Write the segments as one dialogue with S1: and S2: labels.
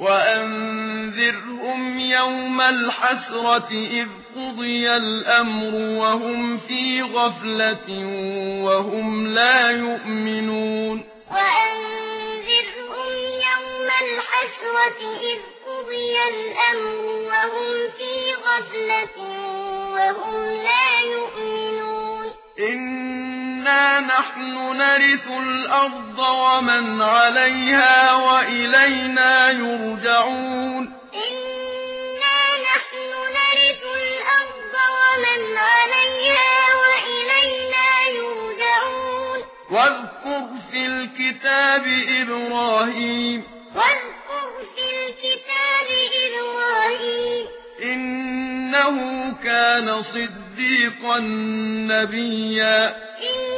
S1: وأنذرهم يوم الحسرة إذ قضي الأمر وهم في غفلة وهم لا يؤمنون
S2: وأنذرهم يوم الحسرة إذ قضي الأمر وهم في غفلة وهم لا يؤمنون
S1: إنا نحن نرث الأرض ومن عليها وإلينا يرجعون.
S2: إنا نحن نرث الأرض ومن عليها وإلينا يرجعون.
S1: واذكر في الكتاب إبراهيم.
S2: واذكر في الكتاب إبراهيم.
S1: إنه كان صديقا نبيا.
S2: إنه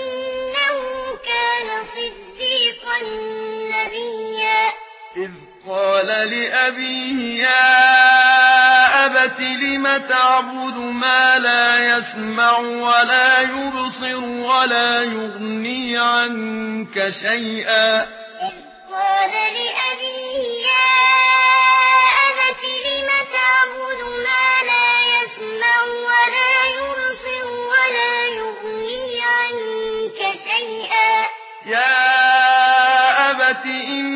S1: إذ قال لأبيه يا أبت لم تعبد ما لا يسمع ولا يبصر ولا يغني عنك شيئا
S2: قال لأبيه يا أبت لم تعبد ما لا يسمع ولا ولا يغني عنك شيئا
S1: يا أبت إن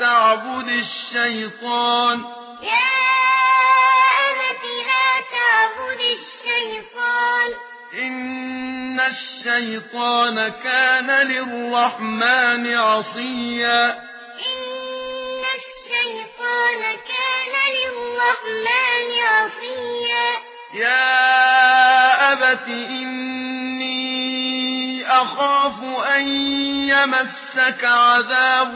S1: تعبد الشيطان.
S2: يا أبت لا تعبد الشيطان.
S1: إن الشيطان كان للرحمن عصيا.
S2: إن الشيطان كان للرحمن عصيا.
S1: يا أبت إن يخاف أن يمسك عذاب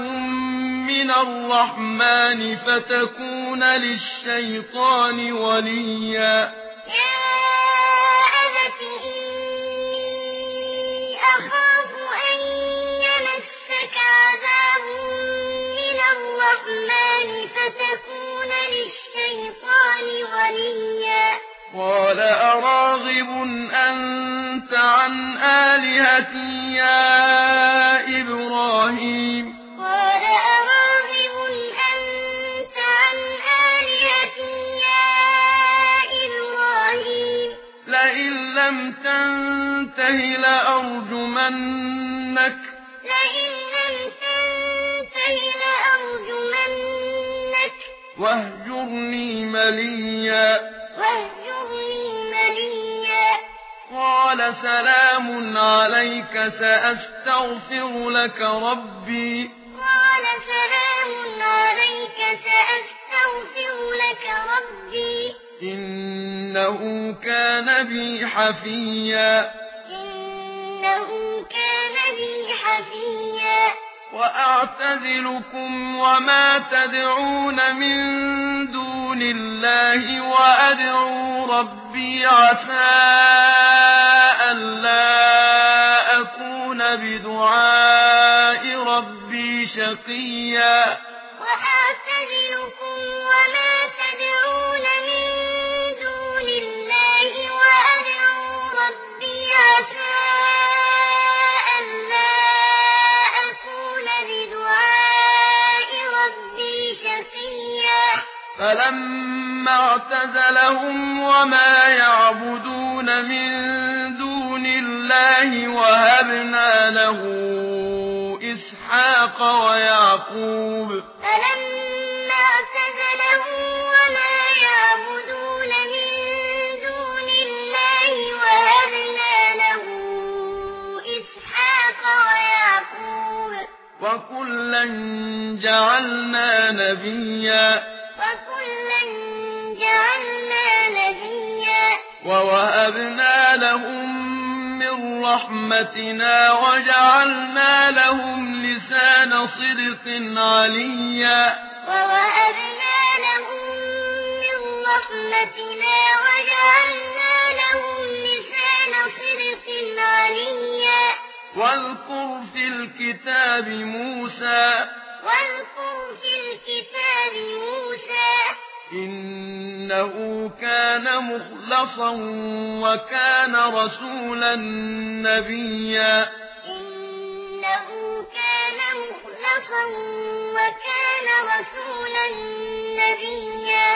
S1: من الرحمن فتكون للشيطان وليا.
S2: يا
S1: آلهتي يا إبراهيم.
S2: قال أراغب أنت عن آلهتي يا إبراهيم؟
S1: لئن لم تنتهي لأرجمنك.
S2: لئن لم تنتهي لأرجمنك.
S1: واهجرني مليا. قال سلام عليك سأستغفر لك ربي.
S2: قال سلام عليك سأستغفر لك ربي.
S1: إنه كان بي حفيا.
S2: إنه كان بي حفيا.
S1: وأعتذلكم وما تدعون من دون الله وأدعو ربي عسى. شقيا.
S2: وآتذلكم وما تدعون من دون الله وأدعو ربي عشاء ألا أكون بدعاء ربي شقيا.
S1: فلما اعتزلهم وما يعبدون من دون الله وهبنا له إسحاق ويعقوب.
S2: فلما وما يعبدون من دون الله له إسحاق ويعقوب.
S1: وكلا جعلنا نبيا.
S2: وكلا جعلنا نبيا.
S1: ووهبنا لهم من رحمتنا وجعلنا لهم لسان صدق عليا.
S2: ووهبنا لهم من رحمتنا وجعلنا لهم لسان صدق عليا.
S1: واذكر في الكتاب موسى.
S2: واذكر في الكتاب موسى.
S1: إنه كان مخلصا وكان رسولا نبيا
S2: إنه كان مخلصا وكان رسولا نبيا